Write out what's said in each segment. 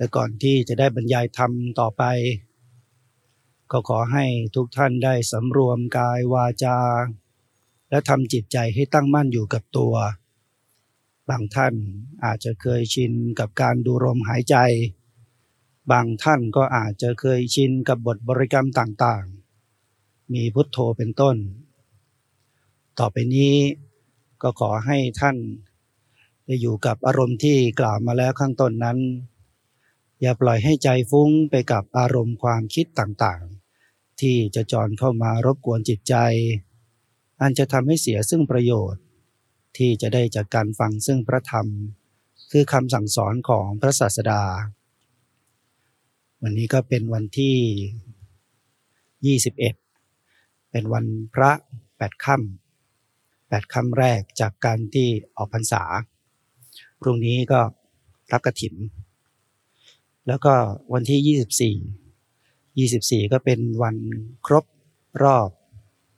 แต่ก่อนที่จะได้บรรยายธรรมต่อไป ก็ขอให้ทุกท่านได้สำรวมกายวาจา และทำจิตใจให้ตั้งมั่นอยู่กับตัว บางท่านอาจจะเคยชินกับการดูลมหายใจ บางท่านก็อาจจะเคยชินกับบทบริกรรมต่างๆ มีพุทโธเป็นต้น ต่อไปนี้ก็ขอให้ท่านได้อยู่กับอารมณ์ที่กล่าวมาแล้วข้างต้นนั้น อย่าปล่อยให้ใจฟุ้งไปกับอารมณ์ความคิดต่างๆ ที่จะจรเข้ามารบกวนจิตใจ อันจะทำให้เสียซึ่งประโยชน์ ที่จะได้จากการฟังซึ่งพระธรรม คือคำสั่งสอนของพระศาสดา วันนี้ก็เป็นวันที่ 21 เป็นวันพระแปดค่ำแปดค่ำแรกจากการที่ออกพรรษา พรุ่งนี้ก็รับกระถิ่น แล้วก็วันที่ 24 24 ก็เป็นวันครบรอบ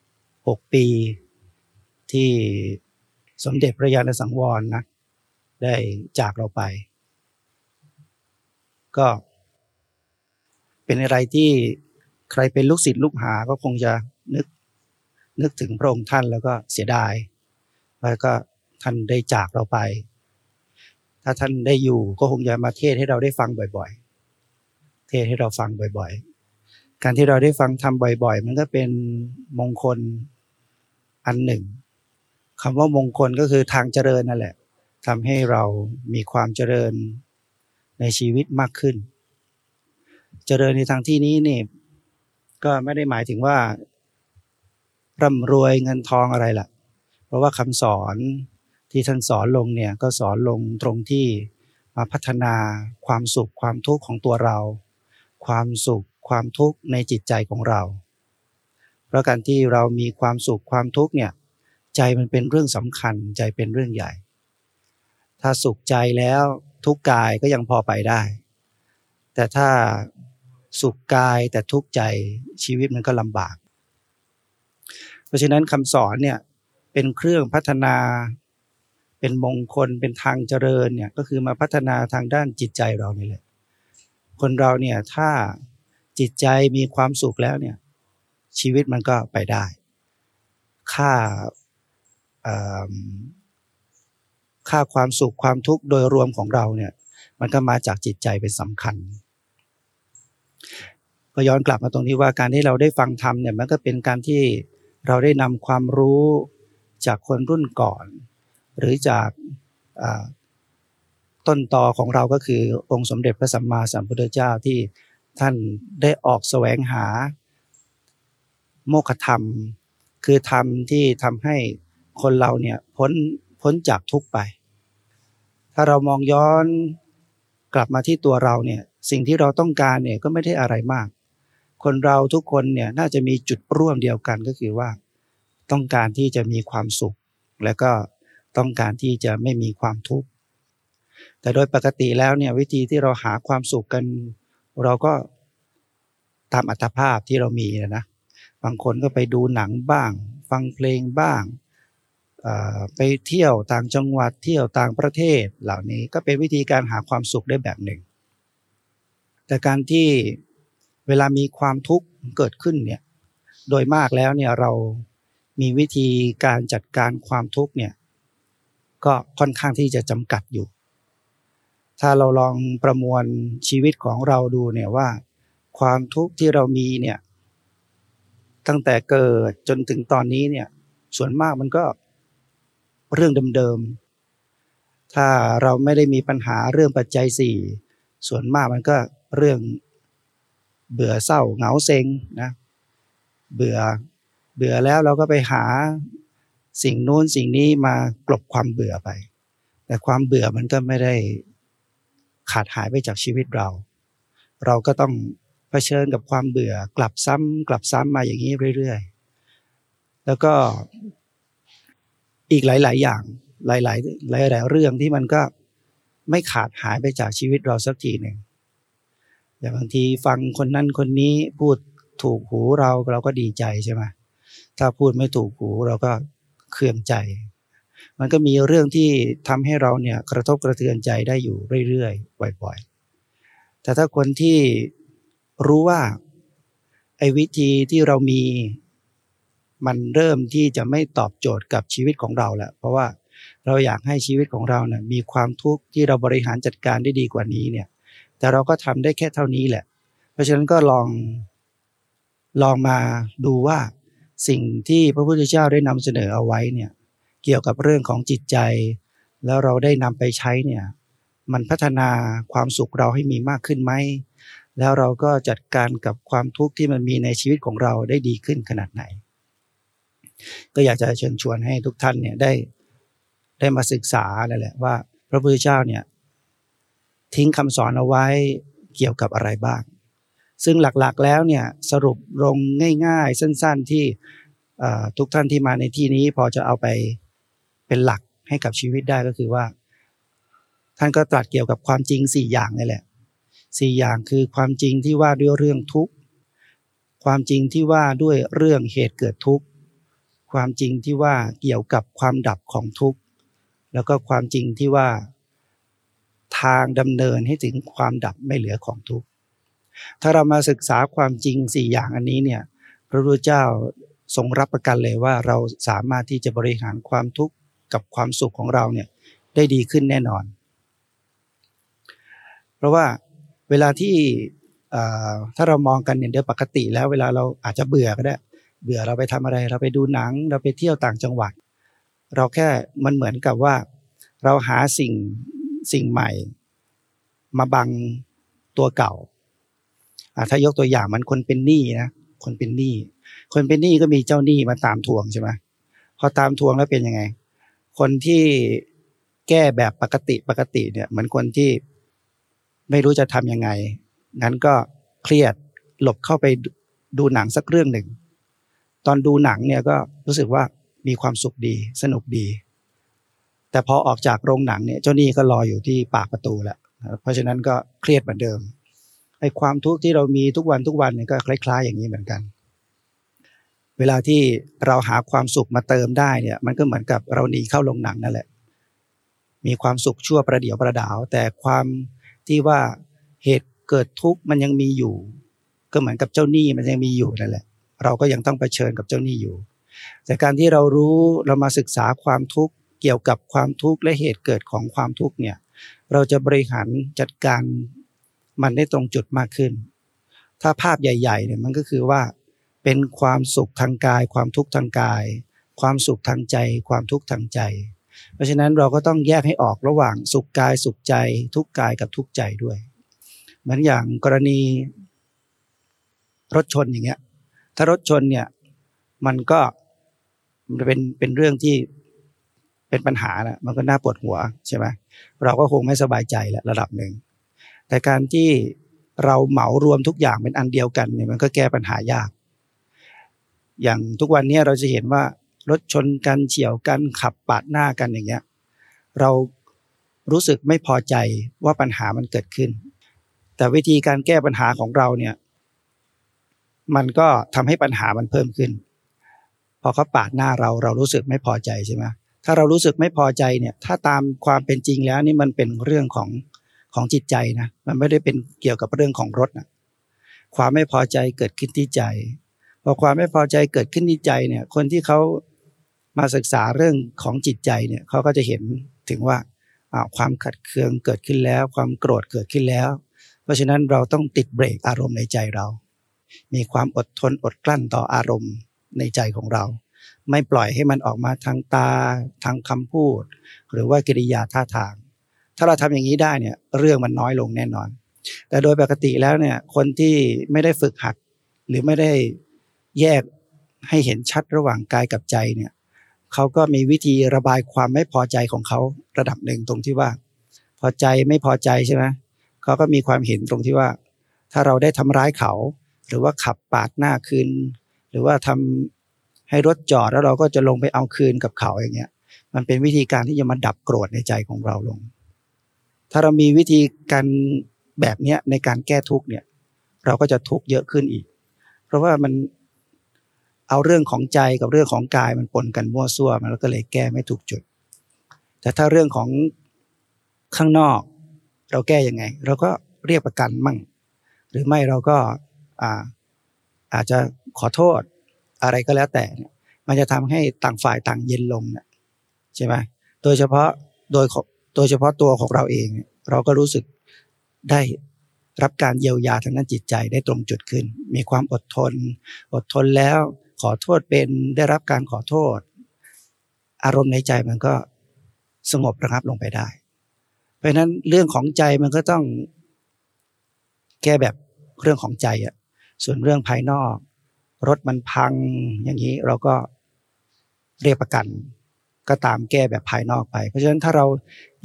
6 ปี ที่สมเด็จพระยาณสังวรนะได้จากเราไป ก็เป็นอะไรที่ใครเป็นลูกศิษย์ลูกหาก็คงจะนึกนึกถึงพระองค์ท่านแล้วก็เสียดายแล้วก็ท่านได้จากเราไป ถ้าท่านได้อยู่ก็คงจะมาเทศให้เราได้ฟังบ่อย ๆ เทศให้เราฟังบ่อยๆ การที่เราได้ฟังทำบ่อย ๆ มันก็เป็นมงคลอันหนึ่งคำว่ามงคลก็คือทางเจริญนั่นแหละทำให้เรามีความเจริญในชีวิตมากขึ้น เจริญในทางที่นี้นี่ก็ไม่ได้หมายถึงว่าร่ำรวยเงินทองอะไรล่ะ เพราะว่าคำสอนที่ท่านสอนลงเนี่ยก็สอนลงตรงที่มาพัฒนาความสุขความทุกข์ของตัวเรา ความสุขความทุกข์ในจิตใจของเรา เพราะการที่เรามีความสุขความทุกข์เนี่ยใจมันเป็นเรื่องสำคัญใจเป็นเรื่องใหญ่ ถ้าสุขใจแล้วทุกกายก็ยังพอไปได้ แต่ถ้าสุขกายแต่ทุกข์ใจชีวิตมันก็ลำบาก เพราะฉะนั้นคำสอนเนี่ยเป็นเครื่องพัฒนาเป็นมงคลเป็นทางเจริญเนี่ยก็คือมาพัฒนาทางด้านจิตใจเรานี่แหละ คนเราเนี่ยถ้าจิตใจมีความสุขแล้วเนี่ยชีวิตมันก็ไปได้ ค่าค่าความสุขความทุกข์โดยรวมของเราเนี่ยมันก็มาจากจิตใจเป็นสำคัญ ก็ย้อนกลับมาตรงที่ว่าการที่เราได้ฟังธรรมเนี่ยมันก็เป็นการที่เราได้นำความรู้จากคนรุ่นก่อน หรือจาก ต้นตอของเราก็คือองค์สมเด็จพระสัมมาสัมพุทธเจ้าที่ท่านได้ออกแสวงหา โมฆะธรรม คือธรรมที่ทำให้คนเราเนี่ยพ้นพ้นจากทุกไป ถ้าเรามองย้อนกลับมาที่ตัวเราเนี่ยสิ่งที่เราต้องการเนี่ยก็ไม่ได้อะไรมาก คนเราทุกคนเนี่ยน่าจะมีจุดร่วมเดียวกันก็คือว่า ต้องการที่จะมีความสุข และก็ต้องการที่จะไม่มีความทุกข์ แต่โดยปกติแล้วเนี่ยวิธีที่เราหาความสุขกัน เราก็ตามอัตภาพที่เรามีนะบางคนก็ไปดูหนังบ้าง ฟังเพลงบ้างไปเที่ยวต่างจังหวัดเที่ยวต่างประเทศ เหล่านี้ก็เป็นวิธีการหาความสุขได้แบบหนึ่ง แต่การที่เวลามีความทุกข์เกิดขึ้นเนี่ยโดยมากแล้วเนี่ยเรามีวิธีการจัดการความทุกข์เนี่ยก็ค่อนข้างที่จะจำกัดอยู่ ถ้าเราลองประมวลชีวิตของเราดูเนี่ยว่า ความทุกข์ที่เรามีเนี่ยตั้งแต่เกิดจนถึงตอนนี้เนี่ยส่วนมากมันก็เรื่องเดิมๆ ถ้าเราไม่ได้มีปัญหาเรื่องปัจจัยสี่ส่วนมากมันก็เรื่องเบื่อเศร้าเหงาเซ็งนะเบื่อเบื่อแล้วเราก็ไปหาสิ่งนู้นสิ่งนี้มากลบความเบื่อไป แต่ความเบื่อมันก็ไม่ได้ ขาดหายไปจากชีวิตเรา เราก็ต้องเผชิญกับความเบื่อกลับซ้ำกลับซ้ำมาอย่างนี้เรื่อยๆ แล้วก็อีกหลาย ๆ อย่างหลาย ๆ หลาย ๆ เรื่องที่มันก็ไม่ขาดหายไปจากชีวิตเราสักทีหนึ่งอย่างบางทีฟังคนนั้นคนนี้พูดถูกหูเราเราก็ดีใจใช่ไหมถ้าพูดไม่ถูกหูเราก็เคืองใจ มันก็มีเรื่องที่ทำให้เราเนี่ยกระทบกระเทือนใจได้อยู่เรื่อยๆบ่อยๆ แต่ถ้าคนที่รู้ว่าไอ้วิธีที่เรามีมันเริ่มที่จะไม่ตอบโจทย์กับชีวิตของเราแล้ว เพราะว่าเราอยากให้ชีวิตของเราเนะ่ยมีความทุกข์ที่เราบริหารจัดการได้ดีกว่านี้เนี่ย แต่เราก็ทำได้แค่เท่านี้แหละ เพราะฉะนั้นก็ลองลองมาดูว่าสิ่งที่พระพุทธเจ้าได้นำเสนอเอาไว้เนี่ย เกี่ยวกับเรื่องของจิตใจ แล้วเราได้นำไปใช้เนี่ยมันพัฒนาความสุขเราให้มีมากขึ้นไหม แล้วเราก็จัดการกับความทุกข์ที่มันมีในชีวิตของเราได้ดีขึ้นขนาดไหน ก็อยากจะเชิญชวนให้ทุกท่านเนี่ยได้ได้มาศึกษาแล้วแหละว่า พระพุทธเจ้าเนี่ยทิ้งคำสอนเอาไว้เกี่ยวกับอะไรบ้าง ซึ่งหลักๆแล้วเนี่ยสรุปลงง่าย ๆ สั้น ๆที่ทุกท่านที่มาในที่นี้พอจะเอาไป เป็นหลักให้กับชีวิตได้ก็คือว่า ท่านก็ตรัสเกี่ยวกับความจริงสี่อย่างนี่แหละสี่อย่างคือความจริงที่ว่าด้วยเรื่องทุกข์ความจริงที่ว่าด้วยเรื่องเหตุเกิดทุกข์ความจริงที่ว่าเกี่ยวกับความดับของทุกข์แล้วก็ความจริงที่ว่า ทางดำเนินให้ถึงความดับไม่เหลือของทุกข์ถ้าเรามาศึกษาความจริงสี่อย่างอันนี้เนี่ยพระพุทธเจ้าทรงรับประกันเลยว่าเราสามารถที่จะบริหารความทุกข์ กับความสุขของเราเนี่ยได้ดีขึ้นแน่นอน เพราะว่าเวลาที่ถ้าเรามองกันเนี่ยเดียวปกติแล้วเวลาเราอาจจะเบื่อก็ได้ เบื่อเราไปทำอะไร เราไปดูหนัง เราไปเที่ยวต่างจังหวัด เราแค่มันเหมือนกับว่า เราหาสิ่งสิ่งใหม่ มาบังตัวเก่าถ้ายกตัวอย่างมันคนเป็นหนี้นะคนเป็นหนี้คนเป็นหนี้ก็มีเจ้าหนี้มาตามทวงใช่ไหมพอตามทวงแล้วเป็นยังไง คนที่แก้แบบปกติปกติเนี่ยเหมือนคนที่ไม่รู้จะทำยังไง งั้นก็เครียดหลบเข้าไปดูหนังสักเรื่องหนึ่ง ตอนดูหนังเนี่ยก็รู้สึกว่ามีความสุขดีสนุกดี แต่พอออกจากโรงหนังเนี่ยเจ้านี่ก็รออยู่ที่ปากประตูแล้วเพราะฉะนั้นก็เครียดเหมือนเดิมไอ้ความทุกข์ที่เรามีทุกวันทุกวันเนี่ยก็คล้าย ๆ อย่างนี้เหมือนกัน เวลาที่เราหาความสุขมาเติมได้เนี่ย มันก็เหมือนกับเราหนีเข้าโรงหนังนั่นแหละ มีความสุขชั่วประเดี๋ยวประดาว แต่ความที่ว่าเหตุเกิดทุกข์มันยังมีอยู่ ก็เหมือนกับเจ้าหนี้มันยังมีอยู่นั่นแหละ เราก็ยังต้องไปเชิญกับเจ้าหนี้อยู่ แต่การที่เรารู้เรามาศึกษาความทุกข์เกี่ยวกับความทุกข์และเหตุเกิดของความทุกข์เนี่ย เราจะบริหารจัดการมันได้ตรงจุดมากขึ้น ถ้าภาพใหญ่ๆเนี่ยมันก็คือว่า เป็นความสุขทางกาย ความทุกข์ทางกาย ความสุขทางใจ ความทุกข์ทางใจ เพราะฉะนั้นเราก็ต้องแยกให้ออกระหว่างสุขกายสุขใจ ทุกกายกับทุกใจด้วย เหมือนอย่างกรณีรถชนอย่างเงี้ย ถ้ารถชนเนี่ยมันก็มันเป็นเป็นเรื่องที่เป็นปัญหานะมันก็น่าปวดหัวใช่ไหมเราก็คงไม่สบายใจแหละระดับหนึ่ง แต่การที่เราเหมารวมทุกอย่างเป็นอันเดียวกันเนี่ยมันก็แก้ปัญหายาก อย่างทุกวันนี้เราจะเห็นว่ารถชนกันเฉียวกันขับปาดหน้ากันอย่างเงี้ยเรารู้สึกไม่พอใจว่าปัญหามันเกิดขึ้น แต่วิธีการแก้ปัญหาของเราเนี่ยมันก็ทำให้ปัญหามันเพิ่มขึ้น พอเขาปาดหน้าเราเรารู้สึกไม่พอใจใช่ไหมถ้าเรารู้สึกไม่พอใจเนี่ยถ้าตามความเป็นจริงแล้วนี่มันเป็นเรื่องของของจิตใจนะมันไม่ได้เป็นเกี่ยวกับเรื่องของรถนะความไม่พอใจเกิดขึ้นที่ใจ พอความไม่พอใจเกิดขึ้นที่ใจเนี่ยคนที่เขามาศึกษาเรื่องของจิตใจเนี่ยเขาก็จะเห็นถึงว่าความขัดเคืองเกิดขึ้นแล้ว ความโกรธเกิดขึ้นแล้ว เพราะฉะนั้นเราต้องติดเบรกอารมณ์ในใจเรา มีความอดทนอดกลั้นต่ออารมณ์ในใจของเรา ไม่ปล่อยให้มันออกมาทางตาทางคำพูด หรือว่ากิริยาท่าทาง ถ้าเราทำอย่างนี้ได้เนี่ยเรื่องมันน้อยลงแน่นอน แต่โดยปกติแล้วเนี่ยคนที่ไม่ได้ฝึกหัดหรือไม่ได้ แยกให้เห็นชัดระหว่างกายกับใจเนี่ยเขาก็มีวิธีระบายความไม่พอใจของเขาระดับหนึ่งตรงที่ว่า พอใจไม่พอใจใช่ไหมเขาก็มีความเห็นตรงที่ว่า ถ้าเราได้ทำร้ายเขา หรือว่าขับปาดหน้าคืน หรือว่าทำให้รถจอดแล้วเราก็จะลงไปเอาคืนกับเขาอย่างเงี้ย มันเป็นวิธีการที่จะมาดับโกรธในใจของเราลง ถ้าเรามีวิธีการแบบเนี้ยในการแก้ทุกเนี่ย เราก็จะทุกเยอะขึ้นอีก เพราะว่ามัน เอาเรื่องของใจกับเรื่องของกายมันปนกันมั่วซั่วมันก็เลยแก้ไม่ถูกจุด แต่ถ้าเรื่องของข้างนอก เราแก้ยังไง เราก็เรียกประกันมั่ง หรือไม่เราก็อาอาจจะขอโทษอะไรก็แล้วแต่เนี่ยมันจะทำให้ต่างฝ่ายต่างเย็นลงเนี่ยใช่ไหมโดยเฉพาะโดยโดยเฉพาะตัวของเราเองเราก็รู้สึกได้รับการเยียวยาทางด้านจิตใจได้ตรงจุดขึ้น มีความอดทน อดทนแล้ว ขอโทษเป็นได้รับการขอโทษ อารมณ์ในใจมันก็สงบระงับลงไปได้ เพราะนั้นเรื่องของใจมันก็ต้องแก้แบบเรื่องของใจอะส่วนเรื่องภายนอก รถมันพังอย่างนี้เราก็เรียกประกัน ก็ตามแก้แบบภายนอกไป เพราะฉะนั้นถ้าเรา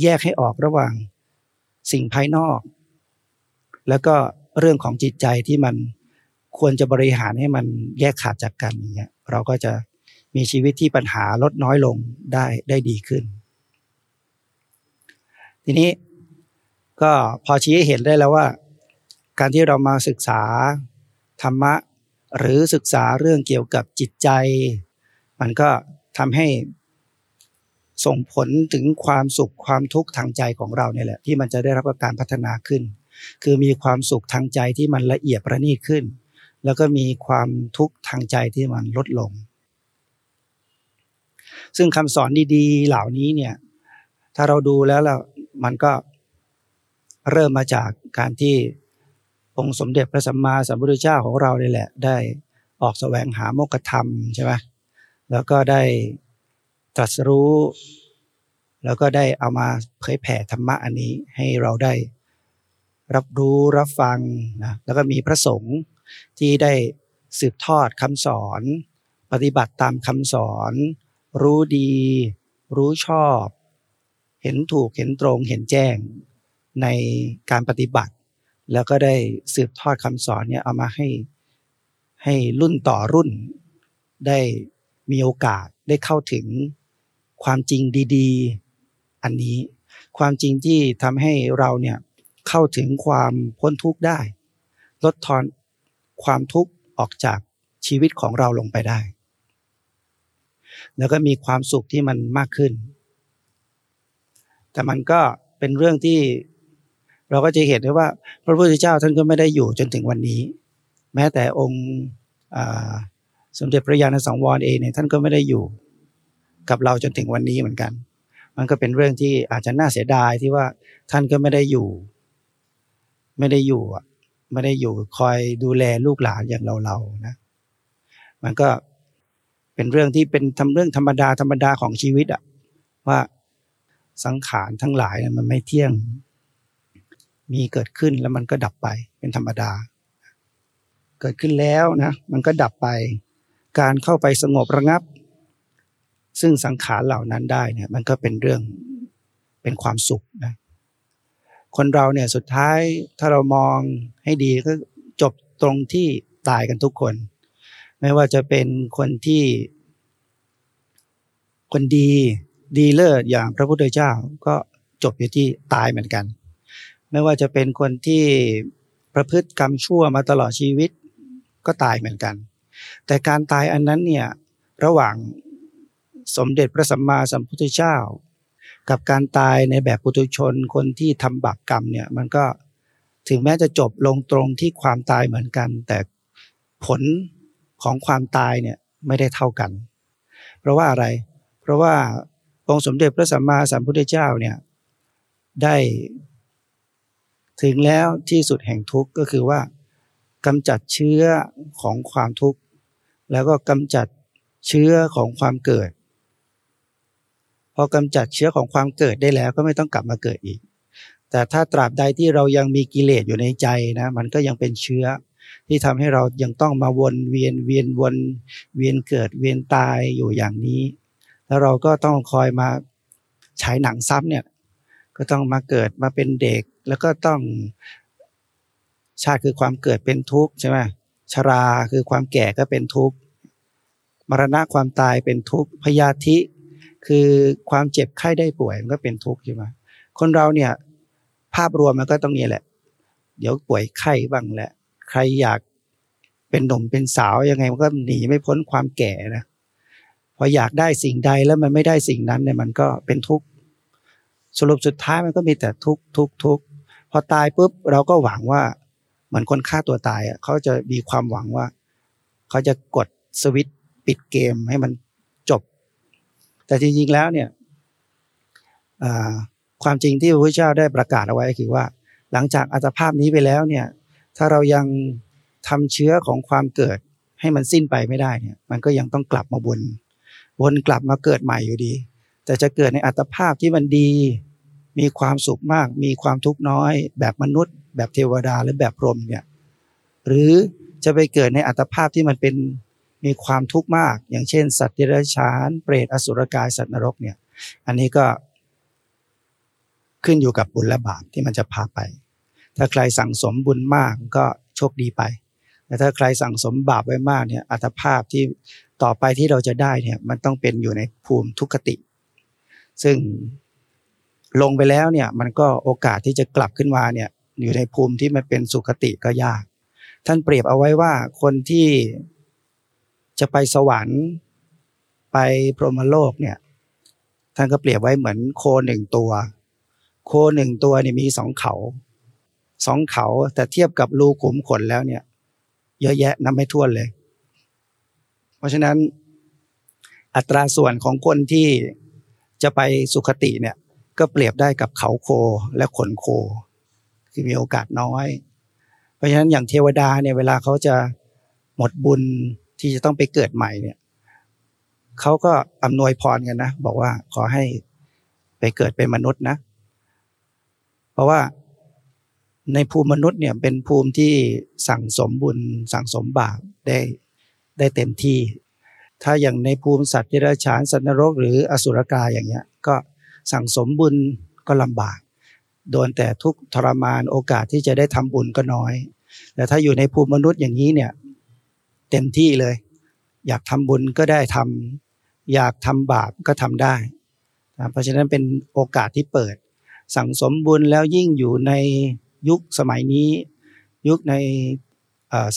แยกให้ออกระหว่างสิ่งภายนอก แล้วก็เรื่องของจิตใจที่มัน ควรจะบริหารให้มันแยกขาดจากกันอย่างเงี้ยเราก็จะมีชีวิตที่ปัญหาลดน้อยลงได้ได้ดีขึ้น ทีนี้ก็พอชี้ให้เห็นได้แล้วว่า การที่เรามาศึกษาธรรมะ หรือศึกษาเรื่องเกี่ยวกับจิตใจ มันก็ทำให้ส่งผลถึงความสุขความทุกข์ทางใจของเราเนี่ยแหละที่มันจะได้รับการพัฒนาขึ้น คือมีความสุขทางใจที่มันละเอียดประณีตขึ้น แล้วก็มีความทุกข์ทางใจที่มันลดลง ซึ่งคำสอนดีๆ เหล่านี้เนี่ย ถ้าเราดูแล้วล้วมันก็เริ่มมาจากการที่องค์สมเด็จพระสัมมาสัมพุทธเจ้าของเราเนี่ยแหละ ได้ออกแสวงหาโมกขธรรมใช่ไหมแล้วก็ได้ตรัสรู้ แล้วก็ได้เอามาเผยแผ่ธรรมะอันนี้ให้เราได้รับรู้รับฟังนะแล้วก็มีพระสงฆ์ ที่ได้สืบทอดคำสอน ปฏิบัติตามคำสอน รู้ดี รู้ชอบ เห็นถูกเห็นตรงเห็นแจ้งในการปฏิบัติ แล้วก็ได้สืบทอดคำสอนเนี่ยเอามาให้ให้รุ่นต่อรุ่น ได้มีโอกาสได้เข้าถึงความจริงดี ๆ อันนี้ ความจริงที่ทำให้เราเนี่ยเข้าถึงความพ้นทุกข์ได้ ลดทอน ความทุกข์ออกจากชีวิตของเราลงไปได้ แล้วก็มีความสุขที่มันมากขึ้น แต่มันก็เป็นเรื่องที่เราก็จะเห็นได้ว่า พระพุทธเจ้าท่านก็ไม่ได้อยู่จนถึงวันนี้ แม้แต่องค์สมเด็จพระญาณสังวรเองเนี่ยท่านก็ไม่ได้อยู่กับเราจนถึงวันนี้เหมือนกัน มันก็เป็นเรื่องที่อาจจะน่าเสียดายที่ว่าท่านก็ไม่ได้อยู่ ไม่ได้อยู่อะ ไม่ได้อยู่คอยดูแลลูกหลานอย่างเราเรานะ มันก็เป็นเรื่องที่เป็นทำเรื่องธรรมดาธรรมดาของชีวิตอะว่าสังขารทั้งหลายมันไม่เที่ยง มีเกิดขึ้นแล้วมันก็ดับไปเป็นธรรมดา เกิดขึ้นแล้วนะมันก็ดับไป การเข้าไปสงบระงับ ซึ่งสังขารเหล่านั้นได้เนี่ยมันก็เป็นเรื่องเป็นความสุขนะ คนเราเนี่ยสุดท้ายถ้าเรามองให้ดีก็จบตรงที่ตายกันทุกคน ไม่ว่าจะเป็นคนที่ คนดีดีเลิศอย่างพระพุทธเจ้าก็จบอยู่ที่ตายเหมือนกัน ไม่ว่าจะเป็นคนที่ประพฤติกรรมชั่วมาตลอดชีวิตก็ตายเหมือนกัน แต่การตายอันนั้นเนี่ยระหว่างสมเด็จพระสัมมาสัมพุทธเจ้า กับการตายในแบบปุถุชนคนที่ทำบาปกรรมเนี่ยมันก็ถึงแม้จะจบลงตรงที่ความตายเหมือนกัน แต่ผลของความตายเนี่ยไม่ได้เท่ากัน เพราะว่าอะไร เพราะว่าองค์สมเด็จพระสัมมาสัมพุทธเจ้าเนี่ยได้ ถึงแล้วที่สุดแห่งทุกข์ก็คือว่ากำจัดเชื้อของความทุกข์ แล้วก็กำจัดเชื้อของความเกิด พอกำจัดเชื้อของความเกิดได้แล้วก็ไม่ต้องกลับมาเกิดอีก แต่ถ้าตราบใดที่เรายังมีกิเลสอยู่ในใจนะมันก็ยังเป็นเชื้อที่ทำให้เรายังต้องมาวนเวียนเวียนวนเวียนเกิดเวียนตายอยู่อย่างนี้ แล้วเราก็ต้องคอยมาฉายหนังซ้ำเนี่ยก็ต้องมาเกิดมาเป็นเด็ก แล้วก็ต้องชาติคือความเกิดเป็นทุกข์ใช่ไหมชราคือความแก่ก็เป็นทุกข์มรณะความตายเป็นทุกข์พยาธิ คือความเจ็บไข้ได้ป่วยมันก็เป็นทุกข์ใช่ไหมคนเราเนี่ย ภาพรวมมันก็ต้องนี่แหละ เดี๋ยวป่วยไข้บ้างแหละ ใครอยากเป็นหนุ่มเป็นสาวยังไงมันก็หนีไม่พ้นความแก่นะพออยากได้สิ่งใดแล้วมันไม่ได้สิ่งนั้นเนี่ยมันก็เป็นทุกข์สรุปสุดท้ายมันก็มีแต่ทุกข์ทุกข์ทุกข์พอตายปุ๊บเราก็หวังว่าเหมือนคนฆ่าตัวตายอะเขาจะมีความหวังว่า เขาจะกดสวิตปิดเกมให้มัน แต่จริงๆแล้วเนี่ยความจริงที่พระพุทธเจ้าได้ประกาศเอาไว้คือว่า หลังจากอัตภาพนี้ไปแล้วเนี่ย ถ้าเรายังทำเชื้อของความเกิดให้มันสิ้นไปไม่ได้เนี่ย มันก็ยังต้องกลับมาวนวนกลับมาเกิดใหม่อยู่ดี แต่จะเกิดในอัตภาพที่มันดี มีความสุขมาก มีความทุกข์น้อย แบบมนุษย์ แบบเทวดาหรือแบบพรหมเนี่ย หรือจะไปเกิดในอัตภาพที่มันเป็น มีความทุกข์มาก อย่างเช่น สัตว์เดรัจฉานเปรตอสุรกายสัตว์นรกเนี่ย อันนี้ก็ขึ้นอยู่กับบุญและบาปที่มันจะพาไป ถ้าใครสั่งสมบุญมากก็โชคดีไป แต่ถ้าใครสั่งสมบาปไว้มากเนี่ยอัตภาพที่ต่อไปที่เราจะได้เนี่ยมันต้องเป็นอยู่ในภูมิทุกขติ ซึ่งลงไปแล้วเนี่ยมันก็โอกาสที่จะกลับขึ้นมาเนี่ยอยู่ในภูมิที่มันเป็นสุขติก็ยาก ท่านเปรียบเอาไว้ว่าคนที่ จะไปสวรรค์ ไปพรหมโลกเนี่ยท่านก็เปรียบไว้เหมือนโคหนึ่งตัว โคหนึ่งตัวเนี่ยมีสองเขาสองเขาแต่เทียบกับรูขุมขนแล้วเนี่ย เยอะแยะนับไม่ถ้วนเลย เพราะฉะนั้นอัตราส่วนของคนที่จะไปสุขติเนี่ย ก็เปรียบได้กับเขาโคและขนโค คือมีโอกาสน้อย เพราะฉะนั้นอย่างเทวดาเนี่ยเวลาเขาจะหมดบุญ ที่จะต้องไปเกิดใหม่เนี่ยเขาก็อำนวยพรกันนะ บอกว่าขอให้ไปเกิดเป็นมนุษย์นะ เพราะว่าในภูมิมนุษย์เนี่ยเป็นภูมิที่สั่งสมบุญสั่งสมบาปได้ได้เต็มที่ ถ้าอย่างในภูมิสัตว์ที่ราชานสัตว์นรก หรืออสุรกายอย่างเงี้ย ก็สั่งสมบุญก็ลำบาก โดนแต่ทุกทรมานโอกาสที่จะได้ทำบุญก็น้อย แต่ถ้าอยู่ในภูมิมนุษย์อย่างนี้เนี่ย เต็มที่เลย อยากทำบุญก็ได้ทำอยากทำบาปก็ทำได้เพราะฉะนั้นเป็นโอกาสที่เปิด สั่งสมบุญแล้วยิ่งอยู่ในยุคสมัยนี้ ยุคใน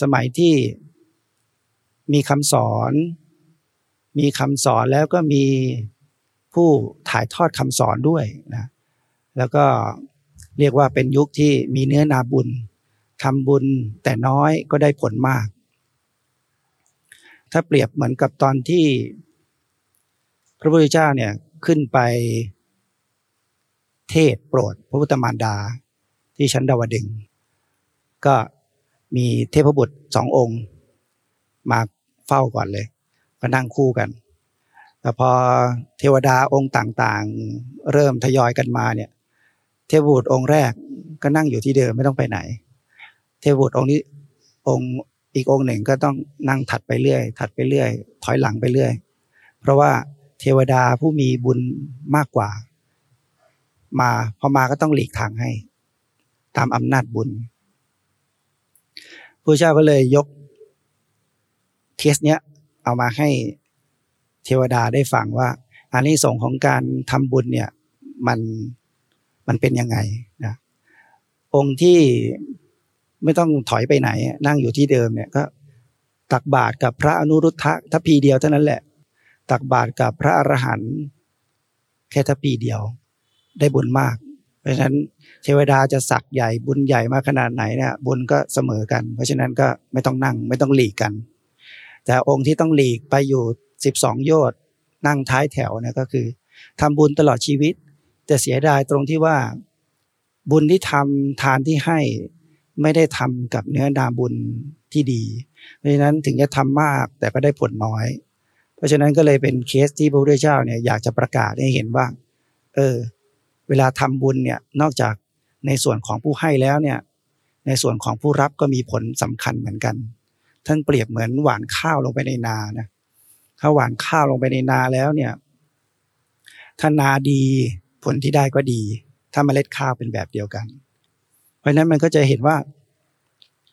สมัยที่มีคำสอน มีคำสอนแล้วก็มีผู้ถ่ายทอดคำสอนด้วยนะแล้วก็เรียกว่าเป็นยุคที่มีเนื้อนาบุญทำบุญแต่น้อยก็ได้ผลมาก ถ้าเปรียบเหมือนกับตอนที่ พระพุทธเจ้าเนี่ยขึ้นไปเทศโปรด พระพุทธมารดาที่ชั้นดาวดึง ก็มีเทพบุตรสององค์ มาเฝ้าก่อนเลยก็นั่งคู่กัน แต่พอเทวดาองค์ต่างๆ เริ่มทยอยกันมาเนี่ย เทพบุตรองค์แรกก็นั่งอยู่ที่เดิมไม่ต้องไปไหน เทพบุตรองค์นี้องค์ อีกองค์หนึ่งก็ต้องนั่งถัดไปเรื่อย ถัดไปเรื่อย ถอยหลังไปเรื่อย เพราะว่าเทวดาผู้มีบุญมากกว่า มาพอมาก็ต้องหลีกทางให้ ตามอำนาจบุญพระเจ้าก็เลยยกเคสเนี้ยเอามาให้เทวดาได้ฟังว่าอันนี้ส่งของการทำบุญเนี่ยมันมันเป็นยังไงนะองค์ที่ ไม่ต้องถอยไปไหน นั่งอยู่ที่เดิมเนี่ยก็ตักบาตรกับพระอนุรุทธะทัพีเดียวเท่านั้นแหละ ตักบาตรกับพระอรหันต์แค่ทัพีเดียว ได้บุญมาก เพราะฉะนั้นเทวดาจะสักใหญ่บุญใหญ่มากขนาดไหนเนี่ยบุญก็เสมอกัน เพราะฉะนั้นก็ไม่ต้องนั่งไม่ต้องหลีกกัน แต่องค์ที่ต้องหลีกไปอยู่สิบสองโยชน์นั่งท้ายแถวเนี่ยก็คือทำบุญตลอดชีวิต แต่เสียดายตรงที่ว่าบุญที่ทำทานที่ให้ ไม่ได้ทำกับเนื้อนาบุญที่ดี เพราะฉะนั้นถึงจะทำมากแต่ก็ได้ผลน้อย เพราะฉะนั้นก็เลยเป็นเคสที่พระพุทธเจ้าเนี่ยอยากจะประกาศให้เห็นว่า เออ เวลาทำบุญเนี่ยนอกจากในส่วนของผู้ให้แล้วเนี่ย ในส่วนของผู้รับก็มีผลสำคัญเหมือนกัน ท่านเปรียบเหมือนหว่านข้าวลงไปในนานะถ้าหว่านข้าวลงไปในนาแล้วเนี่ยถ้านาดีผลที่ได้ก็ดี ถ้าเมล็ดข้าวเป็นแบบเดียวกัน เพราะนั้นมันก็จะเห็นว่า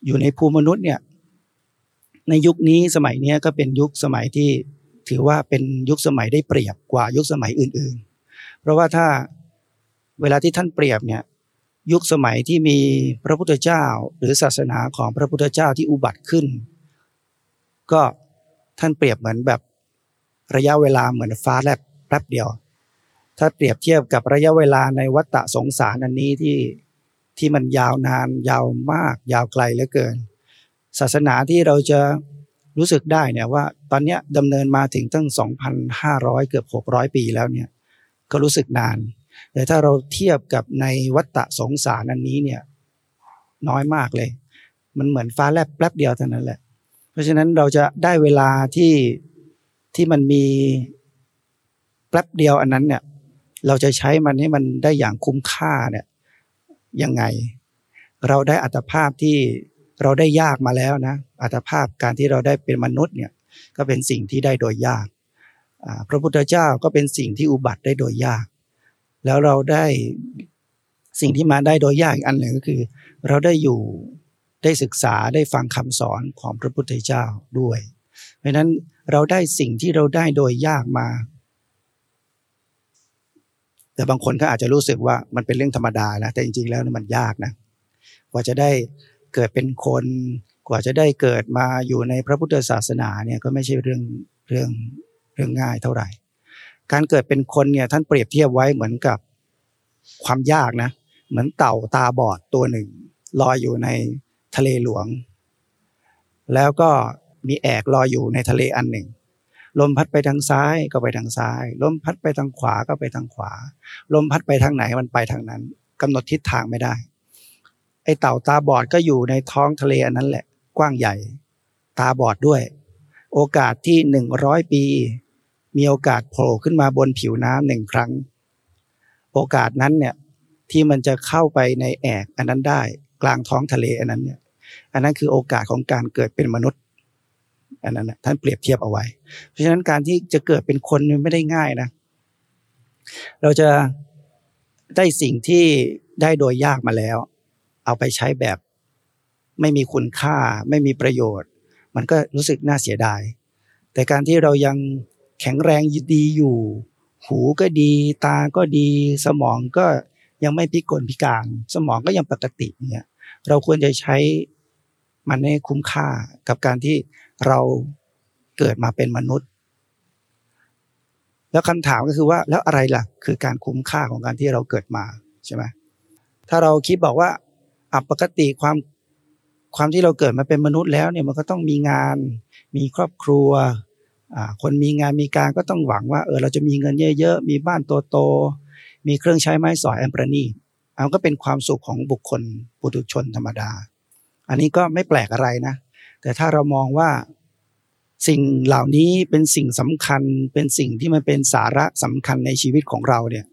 อยู่ในภูมิมนุษย์เนี่ยในยุคนี้สมัยนี้ก็เป็นยุคสมัยที่ถือว่าเป็นยุคสมัยได้เปรียบกว่ายุคสมัยอื่น ๆ เพราะว่าถ้าเวลาที่ท่านเปรียบเนี่ยยุคสมัยที่มีพระพุทธเจ้าหรือศาสนาของพระพุทธเจ้าที่อุบัติขึ้น ก็ท่านเปรียบเหมือนแบบระยะเวลาเหมือนฟ้าแลบแป๊บเดียว ถ้าเปรียบเทียบกับระยะเวลาในวัฏฏะสงสารอันนี้ที่ ที่มันยาวนานยาวมาก ยาวไกลเหลือเกิน ศาสนาที่เราจะรู้สึกได้เนี่ยว่าตอนนี้ดำเนินมาถึงตั้ง 2,500 เกือบ 600 ปีแล้วเนี่ยก็รู้สึกนาน แต่ถ้าเราเทียบกับในวัฏฏะสงสารอันนี้เนี่ยน้อยมากเลย มันเหมือนฟ้าแลบแป๊บเดียวเท่านั้นแหละ เพราะฉะนั้นเราจะได้เวลาที่ที่มันมีแป๊บเดียวอันนั้นเนี่ยเราจะใช้มันให้มันได้อย่างคุ้มค่าเนี่ย ยังไง เราได้อัตภาพที่เราได้ยากมาแล้วนะอัตภาพการที่เราได้เป็นมนุษย์เนี่ยก็เป็นสิ่งที่ได้โดยยาก พระพุทธเจ้าก็เป็นสิ่งที่อุบัติได้โดยยาก แล้วเราได้สิ่งที่มาได้โดยยากอีกอันหนึ่งก็คือ เราได้อยู่ได้ศึกษาได้ฟังคำสอนของพระพุทธเจ้าด้วย เพราะนั้นเราได้สิ่งที่เราได้โดยยากมา แต่บางคนก็อาจจะรู้สึกว่ามันเป็นเรื่องธรรมดานะแต่จริงๆแล้วมันยากนะกว่าจะได้เกิดเป็นคน กว่าจะได้เกิดมาอยู่ในพระพุทธศาสนาเนี่ยก็ไม่ใช่เรื่องเรื่องเรื่องง่ายเท่าไหร่ การเกิดเป็นคนเนี่ยท่านเปรียบเทียบไว้เหมือนกับความยากนะเหมือนเต่าตาบอดตัวหนึ่งลอยอยู่ในทะเลหลวง แล้วก็มีแอกลอยอยู่ในทะเลอันหนึ่ง ลมพัดไปทางซ้ายก็ไปทางซ้าย ลมพัดไปทางขวาก็ไปทางขวา ลมพัดไปทางไหนมันไปทางนั้นกำหนดทิศทางไม่ได้ ไอเต่าตาบอดก็อยู่ในท้องทะเลอันนั้นแหละ กว้างใหญ่ ตาบอดด้วย โอกาสที่หนึ่งร้อยปี มีโอกาสโผล่ขึ้นมาบนผิวน้ำหนึ่งครั้ง โอกาสนั้นเนี่ยที่มันจะเข้าไปในแอกอันนั้นได้ กลางท้องทะเลอันนั้นเนี่ยอันนั้นคือโอกาสของการเกิดเป็นมนุษย์ อันนั้นท่านเปรียบเทียบเอาไว้ เพราะฉะนั้นการที่จะเกิดเป็นคนไม่ได้ง่ายนะ เราจะได้สิ่งที่ได้โดยยากมาแล้ว เอาไปใช้แบบ ไม่มีคุณค่า ไม่มีประโยชน์ มันก็รู้สึกน่าเสียดาย แต่การที่เรายังแข็งแรงดีอยู่ หูก็ดี ตาก็ดี สมองก็ยังไม่พิกลพิการ สมองก็ยังปกติเนี่ยเราควรจะใช้มันให้คุ้มค่ากับการที่ เราเกิดมาเป็นมนุษย์ แล้วคำถามก็คือว่าแล้วอะไรล่ะ คือการคุ้มค่าของการที่เราเกิดมาใช่ไหมถ้าเราคิดบอกว่าอัปกติความความที่เราเกิดมาเป็นมนุษย์แล้วเนี่ยมันก็ต้องมีงาน มีครอบครัวคนมีงานมีการก็ต้องหวังว่าเออเราจะมีเงินเยอะๆ มีบ้านโตๆมีเครื่องใช้ไม้สอยแอมประนีเอาก็เป็นความสุขของบุคคลปุถุชนธรรมดา อันนี้ก็ไม่แปลกอะไรนะ แต่ถ้าเรามองว่าสิ่งเหล่านี้เป็นสิ่งสำคัญเป็นสิ่งที่มันเป็นสาระสำคัญในชีวิตของเราเนี่ย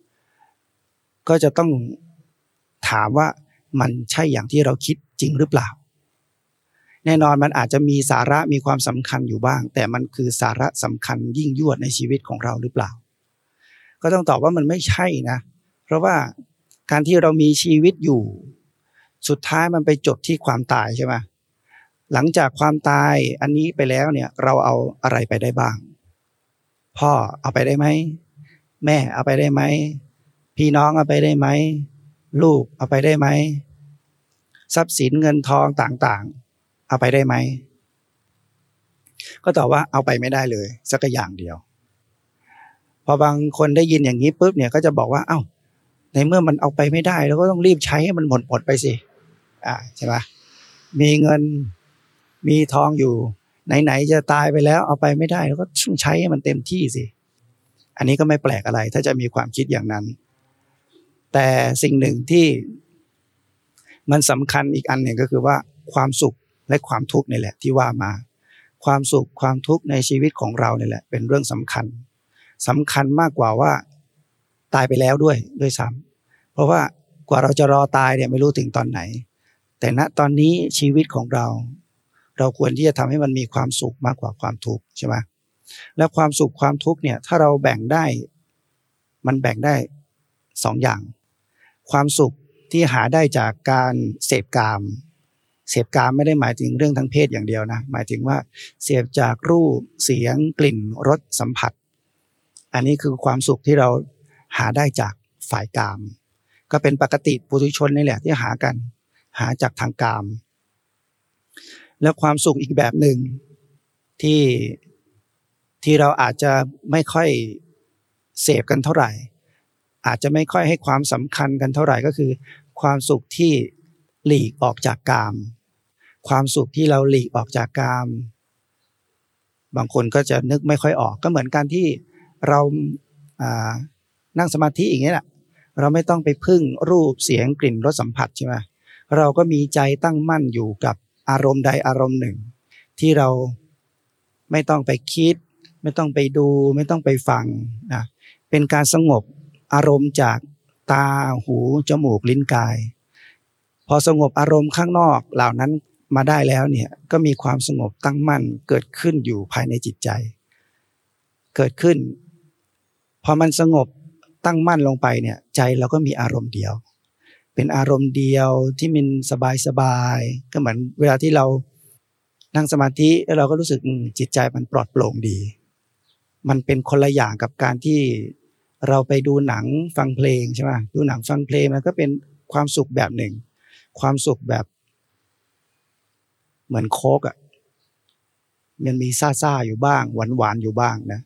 ก็จะต้องถามว่ามันใช่อย่างที่เราคิดจริงหรือเปล่า แน่นอนมันอาจจะมีสาระมีความสำคัญอยู่บ้าง แต่มันคือสาระสำคัญยิ่งยวดในชีวิตของเราหรือเปล่า ก็ต้องตอบว่ามันไม่ใช่นะ เพราะว่าการที่เรามีชีวิตอยู่ สุดท้ายมันไปจบที่ความตายใช่ไหม หลังจากความตายอันนี้ไปแล้วเนี่ยเราเอาอะไรไปได้บ้าง พ่อเอาไปได้ไหม แม่เอาไปได้ไหม พี่น้องเอาไปได้ไหม ลูกเอาไปได้ไหม ทรัพย์สินเงินทองต่างๆ เอาไปได้ไหม ก็ตอบว่าเอาไปไม่ได้เลย สักอย่างเดียว พอบางคนได้ยินอย่างนี้ปุ๊บเนี่ยก็จะบอกว่า เอา้า ในเมื่อมันเอาไปไม่ได้เราก็ต้องรีบใช้ให้มันหมดหมดไปสิ อ่าใช่ไหมมีเงิน มีทองอยู่ ไหนๆจะตายไปแล้วเอาไปไม่ได้แล้วก็ต้องใช้ให้มันเต็มที่สิ อันนี้ก็ไม่แปลกอะไร ถ้าจะมีความคิดอย่างนั้น แต่สิ่งหนึ่งที่มันสำคัญอีกอันหนึ่งก็คือว่าความสุขและความทุกข์นี่แหละที่ว่ามา ความสุขความทุกข์ในชีวิตของเราเนี่ยแหละ เป็นเรื่องสำคัญสำคัญมากกว่าว่าตายไปแล้วด้วยด้วยซ้ำเพราะว่ากว่าเราจะรอตายเนี่ยไม่รู้ถึงตอนไหน แต่ณตอนนี้ชีวิตของเรา เราควรที่จะทำให้มันมีความสุขมากกว่าความทุกข์ใช่ไหมแล้วความสุขความทุกข์เนี่ยถ้าเราแบ่งได้ มันแบ่งได้สองอย่าง ความสุขที่หาได้จากการเสพกาม เสพกามไม่ได้หมายถึงเรื่องทางเพศอย่างเดียวนะ หมายถึงว่าเสพจากรูปเสียงกลิ่นรสสัมผัส อันนี้คือความสุขที่เราหาได้จากฝ่ายกาม ก็เป็นปกติปุถุชนนี่แหละที่หากัน หาจากทางกาม และความสุขอีกแบบหนึ่งที่ที่เราอาจจะไม่ค่อยเสพกันเท่าไหร่ อาจจะไม่ค่อยให้ความสำคัญกันเท่าไหร่ก็คือ ความสุขที่หลีกออกจากกาม ความสุขที่เราหลีกออกจากกาม บางคนก็จะนึกไม่ค่อยออกก็เหมือนการที่เรานั่งสมาธิอย่างนี้แหละเราไม่ต้องไปพึ่งรูปเสียงกลิ่นรสสัมผัสใช่ไหมเราก็มีใจตั้งมั่นอยู่กับ อารมณ์ใดอารมณ์หนึ่ง ที่เราไม่ต้องไปคิด ไม่ต้องไปดู ไม่ต้องไปฟังนะเป็นการสงบอารมณ์จากตาหูจมูกลิ้นกาย พอสงบอารมณ์ข้างนอกเหล่านั้นมาได้แล้วเนี่ยก็มีความสงบตั้งมั่นเกิดขึ้นอยู่ภายในจิตใจ เกิดขึ้น พอมันสงบตั้งมั่นลงไปเนี่ยใจเราก็มีอารมณ์เดียว เป็นอารมณ์เดียวที่มันสบายสบายก็เหมือนเวลาที่เรานั่งสมาธิแล้วเราก็รู้สึกจิตใจมันปลอดโปร่งดี มันเป็นคนละอย่างกับการที่เราไปดูหนังฟังเพลงใช่ไหมดูหนังฟังเพลงมันก็เป็นความสุขแบบหนึ่ง ความสุขแบบ เหมือนโคกอะ่ะมันมีซ่าซาอยู่บ้าง หวานหวานอยู่บ้างนะ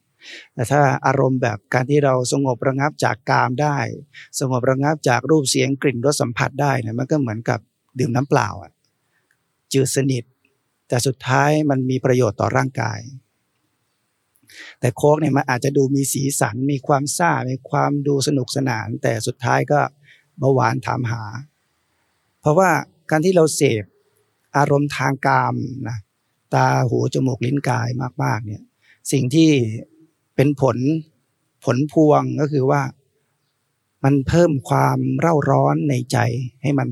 แต่ถ้าอารมณ์แบบการที่เราสงบระงับจากกามได้ สงบระงับจากรูปเสียงกลิ่นรสสัมผัสได้นะมันก็เหมือนกับดื่มน้ำเปล่าอะจืดสนิท แต่สุดท้ายมันมีประโยชน์ต่อร่างกาย แต่โค้กเนี่ยมันอาจจะดูมีสีสันมีความซ่ามีความดูสนุกสนาน แต่สุดท้ายก็เบาหวานถามหา เพราะว่าการที่เราเสพอารมณ์ทางกามนะตาหูจมูกลิ้นกายมากๆเนี่ยสิ่งที่ เป็นผลผลพวงก็คือว่า มันเพิ่มความเร่าร้อนในใจให้มัน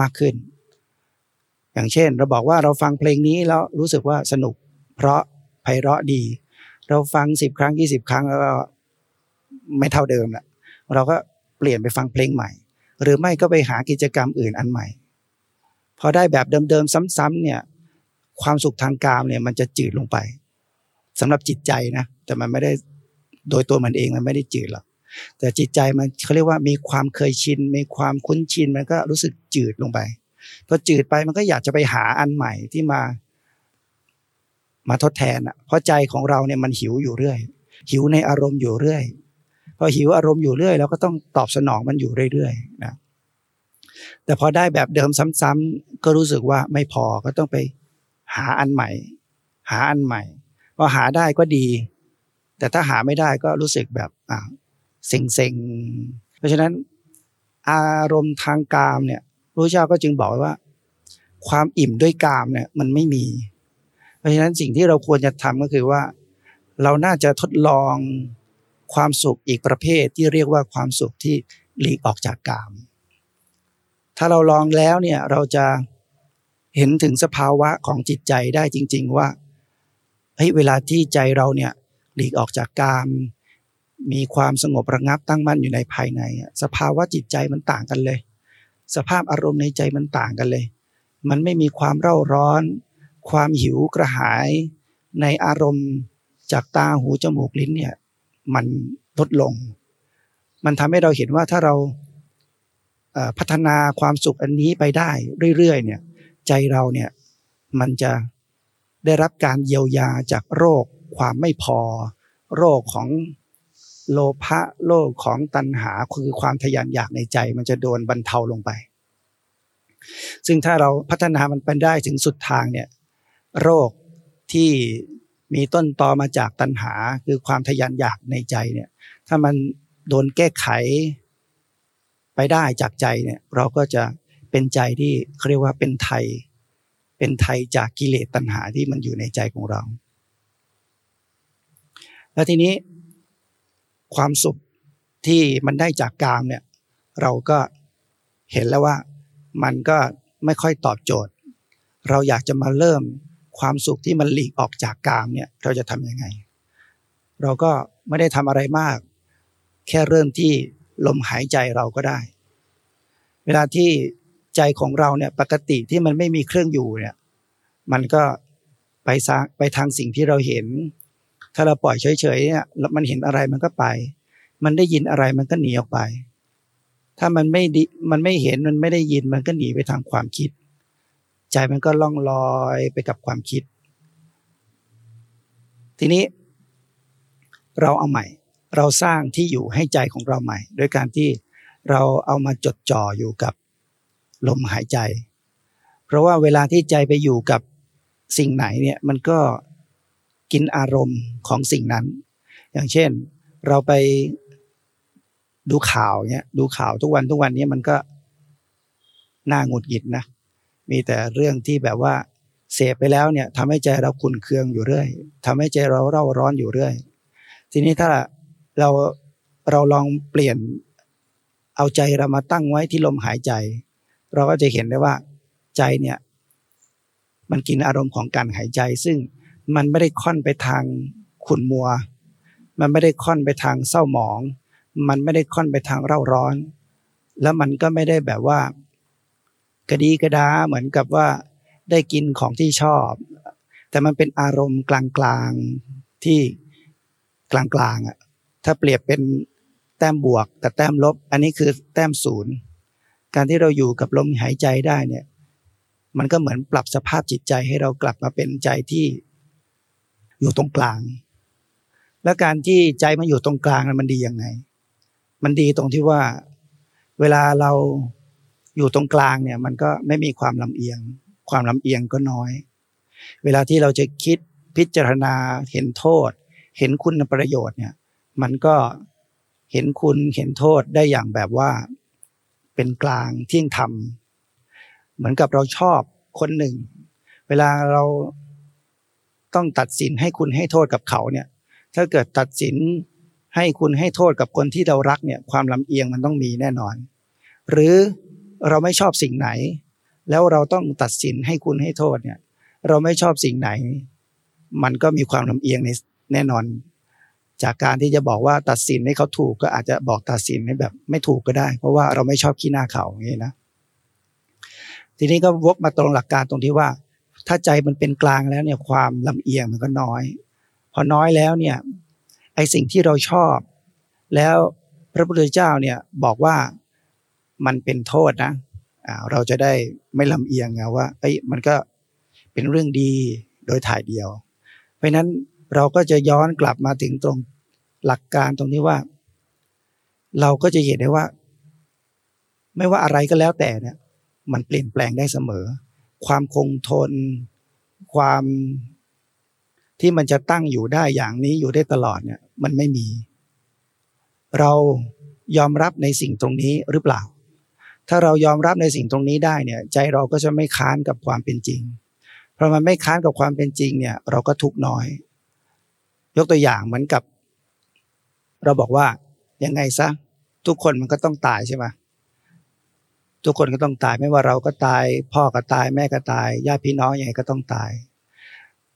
มากขึ้น อย่างเช่น เราบอกว่าเราฟังเพลงนี้แล้วรู้สึกว่าสนุก เพราะไพเราะดี เราฟังสิบครั้งยี่สิบครั้งแล้วก็ไม่เท่าเดิมละเราก็เปลี่ยนไปฟังเพลงใหม่ หรือไม่ก็ไปหากิจกรรมอื่นอันใหม่ พอได้แบบเดิมๆซ้ำๆเนี่ย ความสุขทางกามเนี่ยมันจะจืดลงไป สำหรับจิตใจนะแต่มันไม่ได้โดยตัวมันเองมันไม่ได้จืดหรอกแต่จิตใจมันเขาเรียกว่ามีความเคยชิน มีความคุ้นชินมันก็รู้สึกจืดลงไปพอจืดไปมันก็อยากจะไปหาอันใหม่ที่มา มาทดแทนอะเพราะใจของเราเนี่ยมันหิวอยู่เรื่อย หิวในอารมณ์อยู่เรื่อยพอหิวอารมณ์อยู่เรื่อยเราก็ต้องตอบสนองมันอยู่เรื่อยๆนะแต่พอได้แบบเดิมซ้ำๆก็รู้สึกว่าไม่พอก็ต้องไปหาอันใหม่ หาอันใหม่ พอหาได้ก็ดี แต่ถ้าหาไม่ได้ก็รู้สึกแบบอ่าเซ็งๆเพราะฉะนั้นอารมณ์ทางกามเนี่ยพระเจ้าก็จึงบอกว่า ความอิ่มด้วยกามเนี่ยมันไม่มี เพราะฉะนั้นสิ่งที่เราควรจะทำก็คือว่า เราน่าจะทดลองความสุขอีกประเภทที่เรียกว่าความสุขที่หลีกออกจากกาม ถ้าเราลองแล้วเนี่ยเราจะเห็นถึงสภาวะของจิตใจได้จริง ๆ ว่า เฮ้ยเวลาที่ใจเราเนี่ยหลีกออกจากกามมีความสงบระงับตั้งมั่นอยู่ในภายใน สภาวะจิตใจมันต่างกันเลย สภาพอารมณ์ในใจมันต่างกันเลย มันไม่มีความเร่าร้อน ความหิวกระหาย ในอารมณ์จากตาหูจมูกลิ้นเนี่ยมันลดลง มันทำให้เราเห็นว่าถ้าเราพัฒนาความสุขอันนี้ไปได้เรื่อยๆเนี่ยใจเราเนี่ยมันจะ ได้รับการเยียวยาจากโรคความไม่พอ โรคของโลภะโรคของตัณหาคือความทยานอยากในใจ มันจะโดนบรรเทาลงไป ซึ่งถ้าเราพัฒนามันไปได้ถึงสุดทางเนี่ยโรคที่มีต้นตอมาจากตัณหาคือความทยานอยากในใจเนี่ยถ้ามันโดนแก้ไขไปได้จากใจเนี่ยเราก็จะเป็นใจที่เขาเรียกว่าเป็นไทย เป็นไทยจากกิเลสตัณหาที่มันอยู่ในใจของเรา แล้วทีนี้ความสุขที่มันได้จากกามเนี่ยเราก็เห็นแล้วว่ามันก็ไม่ค่อยตอบโจทย์ เราอยากจะมาเริ่มความสุขที่มันหลีกออกจากกามเนี่ยเราจะทำยังไง เราก็ไม่ได้ทำอะไรมาก แค่เริ่มที่ลมหายใจเราก็ได้ เวลาที่ ใจของเราเนี่ยปกติที่มันไม่มีเครื่องอยู่เนี่ย มันก็ไปซาไปทางสิ่งที่เราเห็น ถ้าเราปล่อยเฉยๆเนี่ยมันเห็นอะไรมันก็ไป มันได้ยินอะไรมันก็หนีออกไป ถ้ามันไม่ดิมันไม่เห็นมันไม่ได้ยินมันก็หนีไปทางความคิด ใจมันก็ล่องลอยไปกับความคิด ทีนี้ เราเอาใหม่ เราสร้างที่อยู่ให้ใจของเราใหม่ โดยการที่เราเอามาจดจ่ออยู่กับ ลมหายใจ เพราะว่าเวลาที่ใจไปอยู่กับสิ่งไหนเนี่ยมันก็กินอารมณ์ของสิ่งนั้น อย่างเช่นเราไปดูข่าวเนี่ยดูข่าวทุกวันทุกวันนี้มันก็น่าหงุดหงิดนะ มีแต่เรื่องที่แบบว่าเสพไปแล้วเนี่ยทำให้ใจเราขุ่นเคืองอยู่เรื่อยทำให้ใจเราเร่าร้อนอยู่เรื่อย ทีนี้ถ้าเราเราลองเปลี่ยนเอาใจเรามาตั้งไว้ที่ลมหายใจ เราก็จะเห็นได้ว่าใจเนี่ยมันกินอารมณ์ของการหายใจ ซึ่งมันไม่ได้ค่อนไปทางขุ่นมัว มันไม่ได้ค่อนไปทางเศร้าหมอง มันไม่ได้ค่อนไปทางเร่าร้อน แล้วมันก็ไม่ได้แบบว่า กระดีกระดาเหมือนกับว่าได้กินของที่ชอบ แต่มันเป็นอารมณ์กลางๆที่กลางๆอะถ้าเปรียบเป็นแต้มบวกกับแต้มลบ อันนี้คือแต้มศูนย์ การที่เราอยู่กับลมหายใจได้เนี่ย มันก็เหมือนปรับสภาพจิตใจให้เรากลับมาเป็นใจที่อยู่ตรงกลาง แล้วการที่ใจมันอยู่ตรงกลางมันดียังไง มันดีตรงที่ว่า เวลาเราอยู่ตรงกลางเนี่ย มันก็ไม่มีความลำเอียง ความลำเอียงก็น้อย เวลาที่เราจะคิดพิจารณาเห็นโทษ เห็นคุณประโยชน์เนี่ย มันก็เห็นคุณเห็นโทษได้อย่างแบบว่า เป็นกลางเที่ยงธรรม เหมือนกับเราชอบคนหนึ่ง เวลาเราต้องตัดสินให้คุณให้โทษกับเขาเนี่ย ถ้าเกิดตัดสินให้คุณให้โทษกับคนที่เรารักเนี่ยความลำเอียงมันต้องมีแน่นอน หรือเราไม่ชอบสิ่งไหน แล้วเราต้องตัดสินให้คุณให้โทษเนี่ย เราไม่ชอบสิ่งไหน มันก็มีความลำเอียงในแน่นอน จากการที่จะบอกว่าตัดสินให้เขาถูกก็อาจจะบอกตัดสินให้แบบไม่ถูกก็ได้ เพราะว่าเราไม่ชอบขี้หน้าเขาอย่างนี้นะ ทีนี้ก็วกมาตรงหลักการตรงที่ว่า ถ้าใจมันเป็นกลางแล้วเนี่ยความลำเอียงมันก็น้อย พอน้อยแล้วเนี่ยไอสิ่งที่เราชอบ แล้วพระพุทธเจ้าเนี่ยบอกว่ามันเป็นโทษนะเราจะได้ไม่ลำเอียงไงว่าเอ้ยมันก็เป็นเรื่องดีโดยถ่ายเดียว เพราะนั้น เราก็จะย้อนกลับมาถึงตรงหลักการตรงนี้ว่า เราก็จะเห็นได้ว่า ไม่ว่าอะไรก็แล้วแต่เนี่ยมันเปลี่ยนแปลงได้เสมอ ความคงทน ความที่มันจะตั้งอยู่ได้อย่างนี้อยู่ได้ตลอดเนี่ย มันไม่มี เรายอมรับในสิ่งตรงนี้หรือเปล่า ถ้าเรายอมรับในสิ่งตรงนี้ได้เนี่ย ใจเราก็จะไม่ค้านกับความเป็นจริง เพราะมันไม่ค้านกับความเป็นจริงเนี่ย เราก็ทุกน้อย ยกตัวอย่างเหมือนกับ เราบอกว่ายังไงซะทุกคนมันก็ต้องตายใช่ไหมทุกคนก็ต้องตายไม่ว่าเราก็ตาย พ่อก็ตายแม่ก็ตายญาติพี่น้องยังไงก็ต้องตาย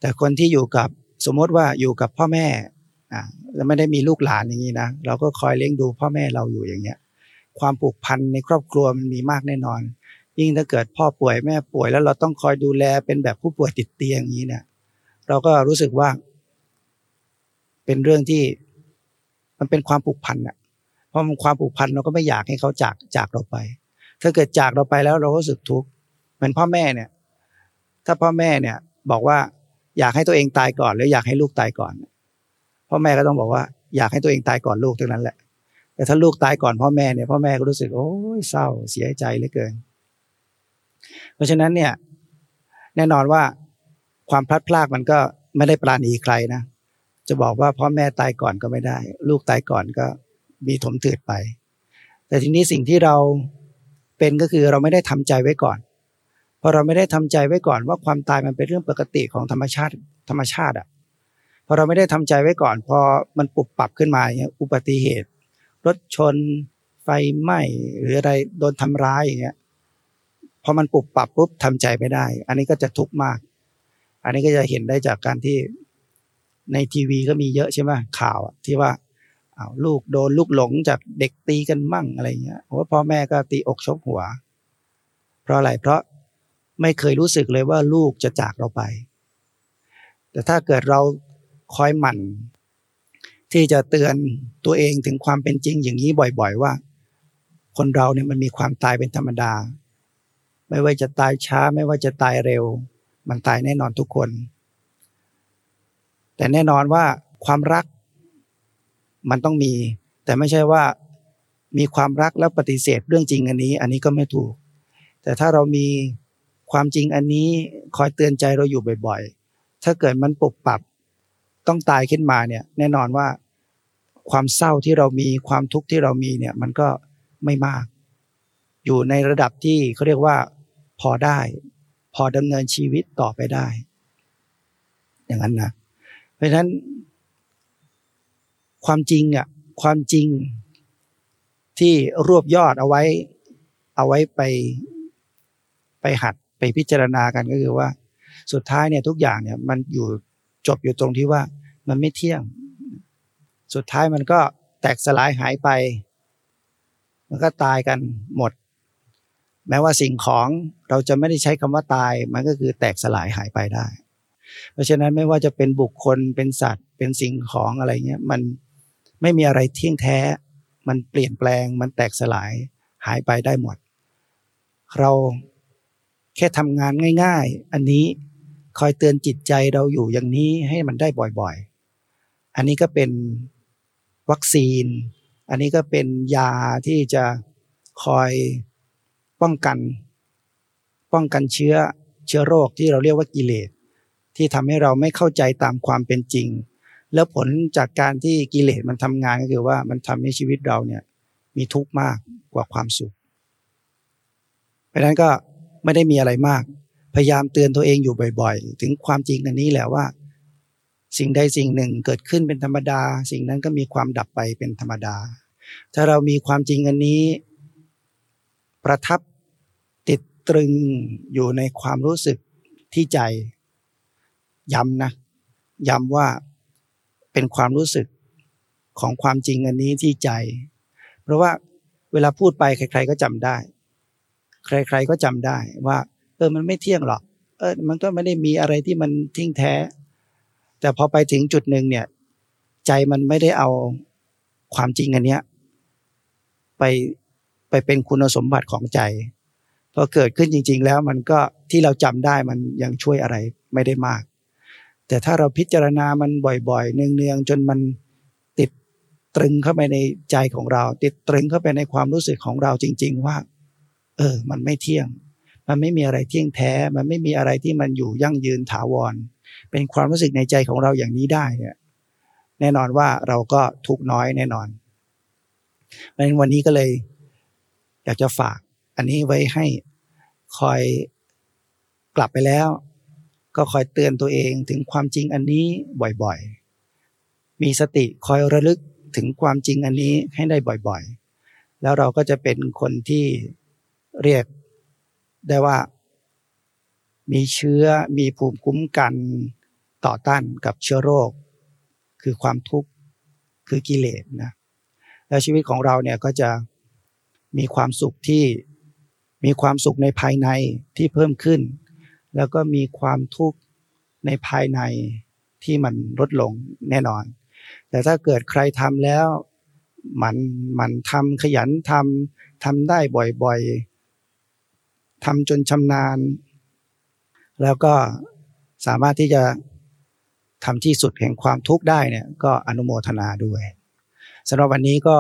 แต่คนที่อยู่กับสมมติว่าอยู่กับพ่อแม่อ่าแล้วไม่ได้มีลูกหลานอย่างนี้นะเราก็คอยเลี้ยงดูพ่อแม่เราอยู่อย่างเงี้ย ความผูกพันในครอบครัวมันมีมากแน่นอน ยิ่งถ้าเกิดพ่อป่วยแม่ป่วยแล้วเราต้องคอยดูแลเป็นแบบผู้ป่วยติดเตียงอย่างนี้เนี่ยเราก็รู้สึกว่า เป็นเรื่องที่มันเป็นความผูกพันอะเพราะมันความผูกพันเราก็ไม่อยากให้เขาจากจากเราไป ถ้าเกิดจากเราไปแล้วเราก็รู้สึกทุกข์เหมือนพ่อแม่เนี่ย ถ้าพ่อแม่เนี่ย บอกว่าอยากให้ตัวเองตายก่อนหรืออยากให้ลูกตายก่อน พ่อแม่ก็ต้องบอกว่า อยากให้ตัวเองตายก่อนลูกเท่านั้นแหละ แต่ถ้าลูกตายก่อนพ่อแม่เนี่ยพ่อแม่ก็รู้สึกโอ้ยเศร้าเสียใจเหลือเกิน เพราะฉะนั้นเนี่ย แน่นอนว่าความพลัดพรากมันก็ไม่ได้ปราณีใครนะ จะบอกว่าพ่อแม่ตายก่อนก็ไม่ได้ ลูกตายก่อนก็มีถมถืดไป แต่ทีนี้สิ่งที่เราเป็นก็คือเราไม่ได้ทำใจไว้ก่อนพอเราไม่ได้ทำใจไว้ก่อนว่าความตายมันเป็นเรื่องปกติของธรรมชาติธรรมชาติอะพอเราไม่ได้ทำใจไว้ก่อน พอมันปุบปรับขึ้นมาอย่างเนี่ยอุบัติเหตุ รถชนไฟไหม้หรืออะไรโดนทำร้ายอย่างเงี้ยพอมันปุบปรับปุ๊บทำใจไม่ได้ อันนี้ก็จะทุกข์มาก อันนี้ก็จะเห็นได้จากการที่ ในทีวีก็มีเยอะใช่ไหมข่าวที่ว่าอาลูกโดนลูกหลงจากเด็กตีกันมั่งอะไรเงี้ยว่าพ่อแม่ก็ตีอกชกหัว เพราะอะไรเพราะไม่เคยรู้สึกเลยว่าลูกจะจากเราไป แต่ถ้าเกิดเราคอยหมั่น ที่จะเตือนตัวเองถึงความเป็นจริงอย่างนี้บ่อย ๆ ว่า คนเราเนี่ยมันมีความตายเป็นธรรมดา ไม่ว่าจะตายช้าไม่ว่าจะตายเร็ว มันตายแน่นอนทุกคน แต่แน่นอนว่าความรักมันต้องมี แต่ไม่ใช่ว่ามีความรักแล้วปฏิเสธเรื่องจริงอันนี้ อันนี้ก็ไม่ถูก แต่ถ้าเรามีความจริงอันนี้คอยเตือนใจเราอยู่บ่อยๆ ถ้าเกิดมันปุบปับต้องตายขึ้นมาเนี่ยแน่นอนว่าความเศร้าที่เรามีความทุกข์ที่เรามีเนี่ยมันก็ไม่มาก อยู่ในระดับที่เขาเรียกว่าพอได้ พอดำเนินชีวิตต่อไปได้ อย่างนั้นนะ เพราะฉะนั้น ความจริงอะ ความจริงที่รวบยอดเอาไว้ เอาไว้ไปไปหัดไปพิจารณากันก็คือว่า สุดท้ายเนี่ยทุกอย่างเนี่ย มันอยู่จบอยู่ตรงที่ว่ามันไม่เที่ยง สุดท้ายมันก็แตกสลายหายไป มันก็ตายกันหมด แม้ว่าสิ่งของเราจะไม่ได้ใช้คำว่าตาย มันก็คือแตกสลายหายไปได้ เพราะฉะนั้นไม่ว่าจะเป็นบุคคลเป็นสัตว์ เป็นสิ่งของอะไรเงี้ยมันไม่มีอะไรเที่ยงแท้ มันเปลี่ยนแปลงมันแตกสลายหายไปได้หมด เราแค่ทำงานง่าย ๆ อันนี้คอยเตือนจิตใจเราอยู่อย่างนี้ให้มันได้บ่อยๆ อันนี้ก็เป็นวัคซีน อันนี้ก็เป็นยาที่จะคอยป้องกัน ป้องกันเชื้อเชื้อโรคที่เราเรียกว่ากิเลส ที่ทำให้เราไม่เข้าใจตามความเป็นจริง แล้วผลจากการที่กิเลสมันทำงานก็คือว่ามันทำให้ชีวิตเราเนี่ยมีทุกข์มากกว่าความสุขเพราะนั้นก็ไม่ได้มีอะไรมาก พยายามเตือนตัวเองอยู่บ่อย ๆ ถึงความจริงอันนี้แหละว่า สิ่งใดสิ่งหนึ่งเกิดขึ้นเป็นธรรมดา สิ่งนั้นก็มีความดับไปเป็นธรรมดา ถ้าเรามีความจริงอันนี้ ประทับติดตรึงอยู่ในความรู้สึกที่ใจ ย้ำนะย้ำว่าเป็นความรู้สึกของความจริงอันนี้ที่ใจ เพราะว่าเวลาพูดไปใคร ๆก็จำได้ ใคร ๆก็จำได้ว่า เออมันไม่เที่ยงหรอกเออมันก็ไม่ได้มีอะไรที่มันทิ้งแท้ แต่พอไปถึงจุดหนึ่งเนี่ย ใจมันไม่ได้เอาความจริงอันเนี้ยไปไปเป็นคุณสมบัติของใจพอเกิดขึ้นจริง ๆ แล้วมันก็ที่เราจำได้มันยังช่วยอะไรไม่ได้มาก แต่ถ้าเราพิจารณามันบ่อยๆ เนืองๆ จนมันติดตรึงเข้าไปในใจของเรา ติดตรึงเข้าไปในความรู้สึกของเราจริง ๆ ว่า เออ มันไม่เที่ยง มันไม่มีอะไรเที่ยงแท้ มันไม่มีอะไรที่มันอยู่ยั่งยืนถาวร เป็นความรู้สึกในใจของเราอย่างนี้ได้เนี่ยแน่นอนว่าเราก็ทุกน้อยแน่นอนเพราะฉะนั้นวันนี้ก็เลย อยากจะฝาก อันนี้ไว้ให้คอยกลับไปแล้ว ก็คอยเตือนตัวเองถึงความจริงอันนี้บ่อยๆ มีสติคอยระลึกถึงความจริงอันนี้ให้ได้บ่อยๆ แล้วเราก็จะเป็นคนที่เรียกได้ว่า มีเชื้อมีภูมิคุ้มกันต่อต้านกับเชื้อโรค คือความทุกข์คือกิเลสนะแล้วชีวิตของเราเนี่ยก็จะมีความสุขที่มีความสุขในภายในที่เพิ่มขึ้น แล้วก็มีความทุกข์ในภายในที่มันลดลงแน่นอน แต่ถ้าเกิดใครทำแล้วมันมันทำขยันทำทำได้บ่อยๆทำจนชำนาญ แล้วก็สามารถที่จะทำที่สุดแห่งความทุกข์ได้เนี่ยก็อนุโมทนาด้วยสำหรับวันนี้ก็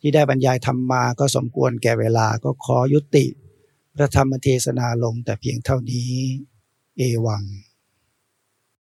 ที่ได้บรรยายธรรมมาก็สมควรแก่เวลาก็ขอยุติ พระธรรมเทศนาลงแต่เพียงเท่านี้ เอวัง